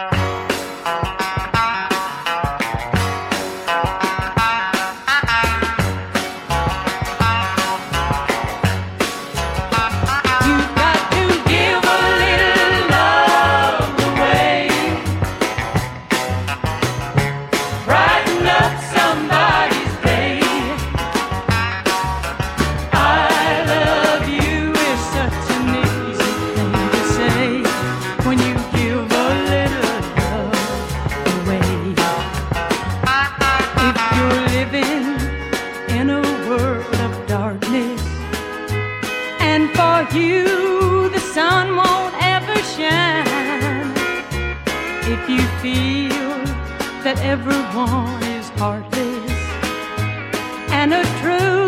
Uh-huh. for you, the sun won't ever shine. If you feel that everyone is heartless and a true